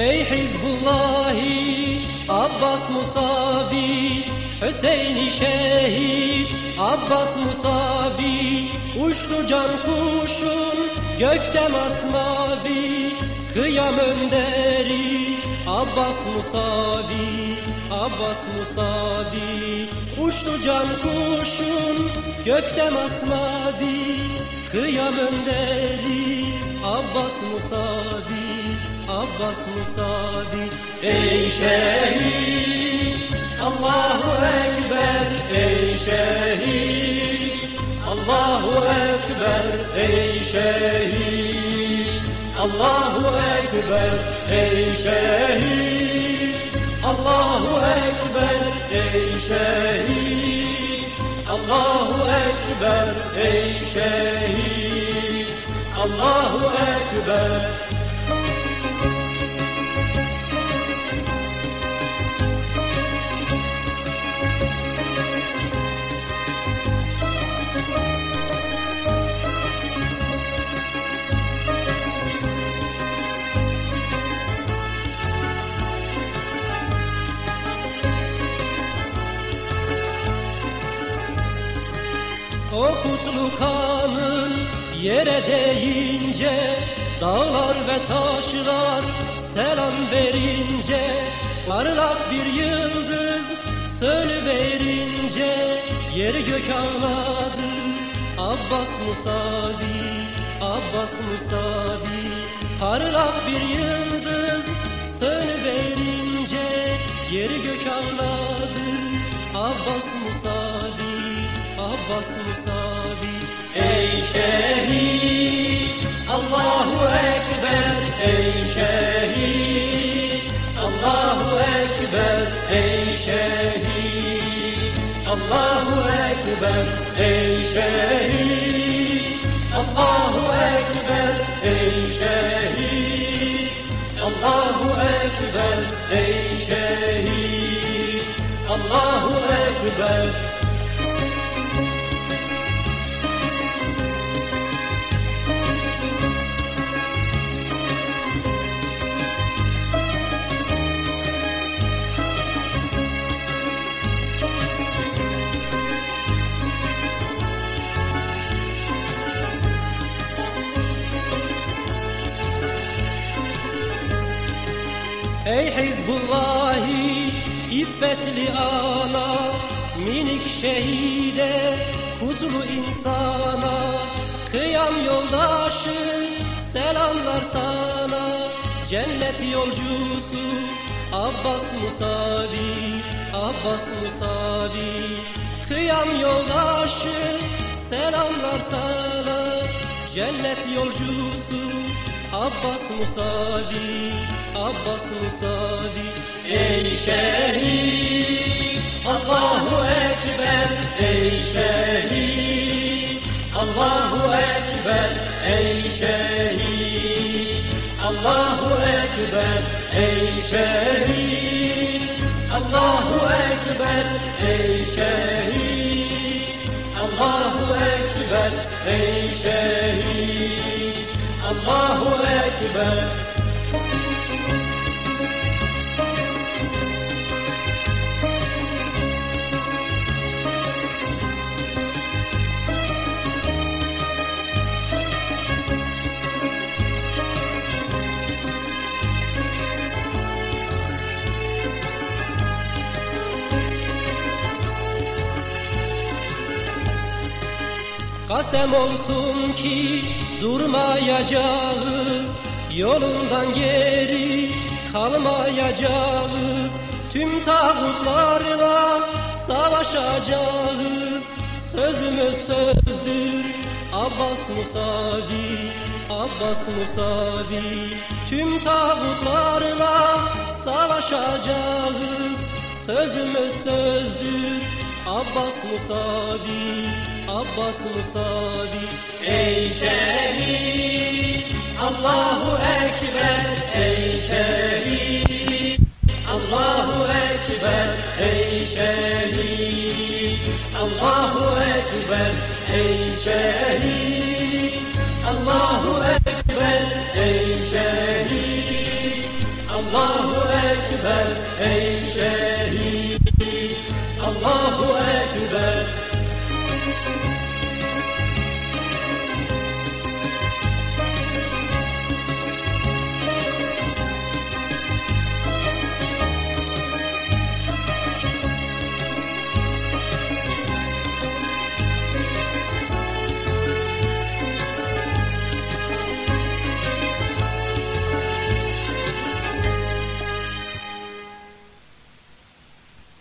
Ey Hizbullahi Abbas Musavi Hüseyin'i şehit. Abbas Musavi Uçtu can kuşun gökte masmavi Kıyam önderi Abbas Musavi Abbas Musavi. Uçtu can kuşun gökte masmavi Kıyam önderi Abbas Musavi Abbas Musavi Ey şehit. Allahu Ekber Ey şehit. Allahu Ekber Ey şehit. Allahu Ekber Ey şehit. Allahu Ekber Ey şehit. Allahu Ekber Ey şehit. Allahu Ekber O kutlu kanın yere değince Dağlar ve taşlar selam verince Parlak bir yıldız verince Yer gök ağladı. Abbas Musavi Abbas Musavi Parlak bir yıldız verince Yer gök ağladı. Abbas Musavi Abbas Musavi Ey şehit Allahu Ekber Ey şehit. Allahu Ekber Ey şehit. Allahu Ekber Ey şehit. Allahu Ekber Ey şehit. Allahu Ekber Ey şehit. Allahu Ekber Ey Hizbullahi iffetli ana Minik şehide kutlu insana. Kıyam yoldaşı selamlar sana. Cennet yolcusu Abbas Musavi Abbas Musavi. Kıyam yoldaşı selamlar sana. Cennet yolcusu Abbas Musavi Abbas Musavi Ey şehit Allahu Ekber Ey şehit Allahu Ekber Ey şehit Allahu Ekber Ey şehit Allahu Ekber Ey şehit Allahu Ekber Ey şehit Allahu Ekber Kasem olsun ki durmayacağız Yolundan geri kalmayacağız. Tüm tağutlarla savaşacağız. Sözümüz sözdür Abbas Musavi Abbas Musavi. Tüm tağutlarla savaşacağız. Sözümüz sözdür Abbas Musavi Abbas Musavi Ey şehit Allahu Ekber Ey şehit Allahu Ekber Ey şehit Allahu Ekber Ey şehit Allahu Ekber Ey şehit Allahu Ekber ey şehit Allahu Ekber